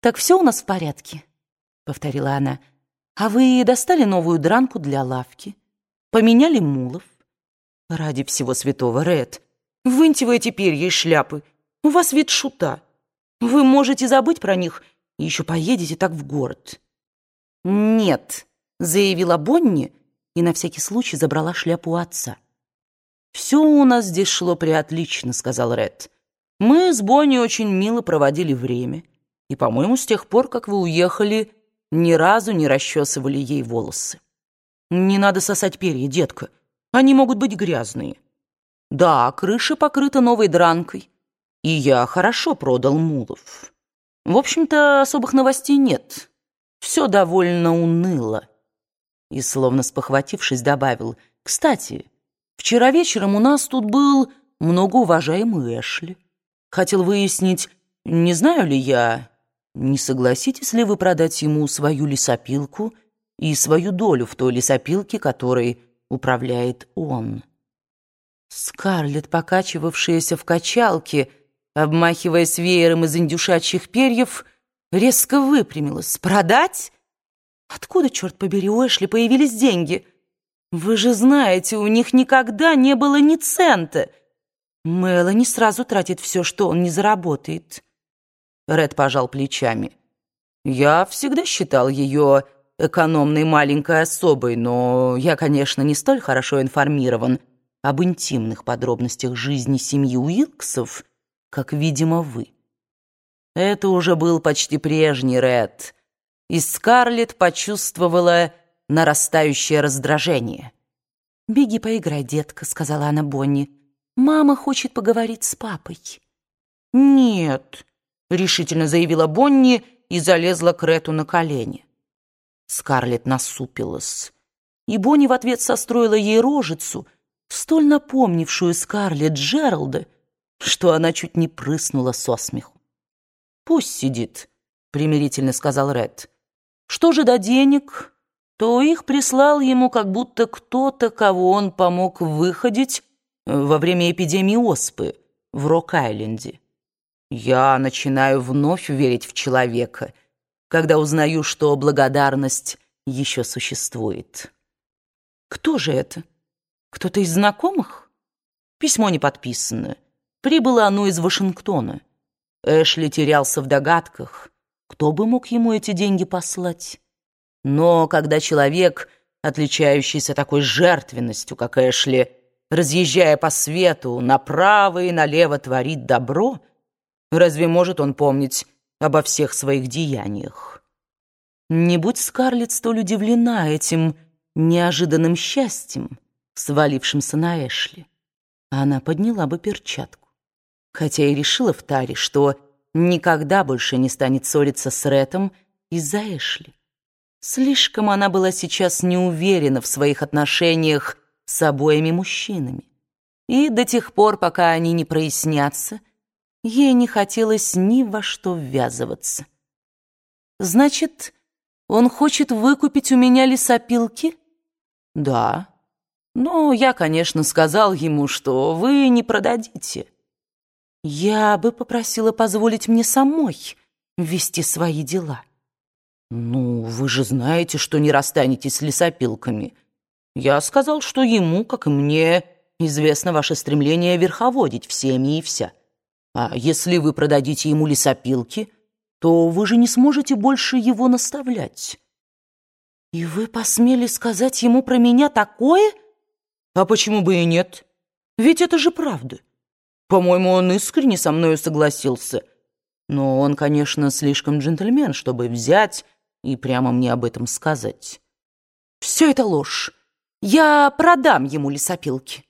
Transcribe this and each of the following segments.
«Так все у нас в порядке?» — повторила она. «А вы достали новую дранку для лавки? Поменяли мулов?» «Ради всего святого, Ред, выньте вы эти перья из шляпы. У вас вид шута. Вы можете забыть про них и еще поедете так в город». «Нет», — заявила Бонни и на всякий случай забрала шляпу отца. «Все у нас здесь шло приотлично», — сказал Ред. «Мы с Бонни очень мило проводили время». И, по-моему, с тех пор, как вы уехали, ни разу не расчесывали ей волосы. Не надо сосать перья, детка. Они могут быть грязные. Да, крыша покрыта новой дранкой. И я хорошо продал мулов. В общем-то, особых новостей нет. Все довольно уныло. И, словно спохватившись, добавил, «Кстати, вчера вечером у нас тут был многоуважаемый Эшли. Хотел выяснить, не знаю ли я, не согласитесь ли вы продать ему свою лесопилку и свою долю в той лесопилке, которой управляет он? Скарлетт, покачивавшаяся в качалке, обмахиваясь веером из индюшачьих перьев, резко выпрямилась. «Продать? Откуда, черт побери, у Эшли появились деньги? Вы же знаете, у них никогда не было ни цента. Мелани сразу тратит все, что он не заработает». Ред пожал плечами. «Я всегда считал ее экономной маленькой особой, но я, конечно, не столь хорошо информирован об интимных подробностях жизни семьи Уилксов, как, видимо, вы». Это уже был почти прежний Ред, и Скарлетт почувствовала нарастающее раздражение. «Беги поиграй, детка», — сказала она Бонни. «Мама хочет поговорить с папой». «Нет», решительно заявила Бонни и залезла к Рету на колени. Скарлетт насупилась, и Бонни в ответ состроила ей рожицу, столь напомнившую Скарлетт Джералда, что она чуть не прыснула со смеху. «Пусть сидит», — примирительно сказал Ред. «Что же до денег?» то их прислал ему как будто кто-то, кого он помог выходить во время эпидемии оспы в Рок-Айленде. Я начинаю вновь верить в человека, когда узнаю, что благодарность еще существует. Кто же это? Кто-то из знакомых? Письмо не подписано. Прибыло оно из Вашингтона. Эшли терялся в догадках. Кто бы мог ему эти деньги послать? Но когда человек, отличающийся такой жертвенностью, как Эшли, разъезжая по свету, направо и налево творит добро — Разве может он помнить обо всех своих деяниях? Не будь Скарлетт столь удивлена этим неожиданным счастьем, свалившимся на Эшли, она подняла бы перчатку. Хотя и решила в таре, что никогда больше не станет ссориться с Рэтом из-за Эшли. Слишком она была сейчас не уверена в своих отношениях с обоими мужчинами. И до тех пор, пока они не прояснятся, Ей не хотелось ни во что ввязываться. «Значит, он хочет выкупить у меня лесопилки?» «Да. Но я, конечно, сказал ему, что вы не продадите». «Я бы попросила позволить мне самой вести свои дела». «Ну, вы же знаете, что не расстанетесь с лесопилками. Я сказал, что ему, как и мне, известно ваше стремление верховодить всеми и вся». А если вы продадите ему лесопилки, то вы же не сможете больше его наставлять. И вы посмели сказать ему про меня такое? А почему бы и нет? Ведь это же правда. По-моему, он искренне со мною согласился. Но он, конечно, слишком джентльмен, чтобы взять и прямо мне об этом сказать. Все это ложь. Я продам ему лесопилки.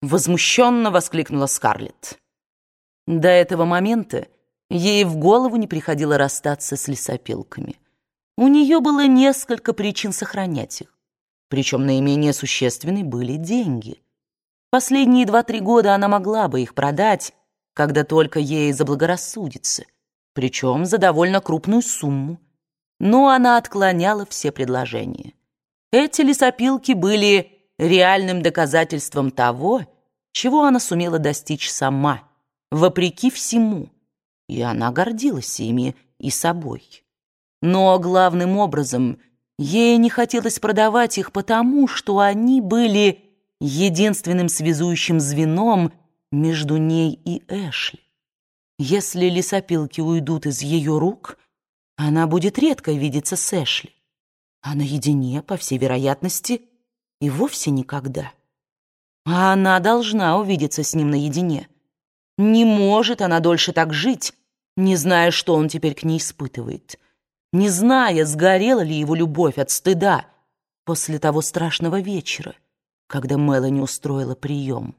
Возмущенно воскликнула Скарлетт. До этого момента ей в голову не приходило расстаться с лесопилками. У нее было несколько причин сохранять их. Причем наименее существенны были деньги. Последние два-три года она могла бы их продать, когда только ей заблагорассудится, причем за довольно крупную сумму. Но она отклоняла все предложения. Эти лесопилки были реальным доказательством того, чего она сумела достичь сама – вопреки всему. И она гордилась ими и собой. Но главным образом ей не хотелось продавать их потому, что они были единственным связующим звеном между ней и Эшли. Если лесопилки уйдут из ее рук, она будет редко видеться с Эшли, а наедине, по всей вероятности, и вовсе никогда. А она должна увидеться с ним наедине. Не может она дольше так жить, не зная, что он теперь к ней испытывает, не зная, сгорела ли его любовь от стыда после того страшного вечера, когда Мелани устроила прием.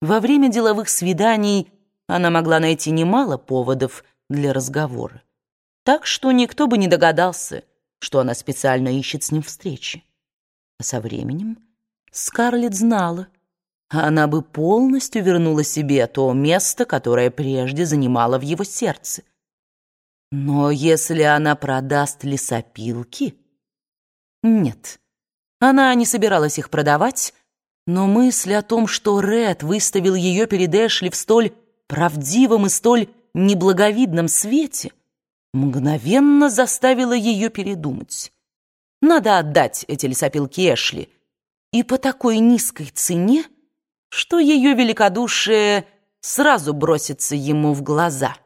Во время деловых свиданий она могла найти немало поводов для разговора, так что никто бы не догадался, что она специально ищет с ним встречи. А со временем Скарлетт знала, она бы полностью вернула себе то место, которое прежде занимала в его сердце. Но если она продаст лесопилки... Нет, она не собиралась их продавать, но мысль о том, что Ред выставил ее перед Эшли в столь правдивом и столь неблаговидном свете, мгновенно заставила ее передумать. Надо отдать эти лесопилки Эшли, и по такой низкой цене, что ее великодушие сразу бросится ему в глаза.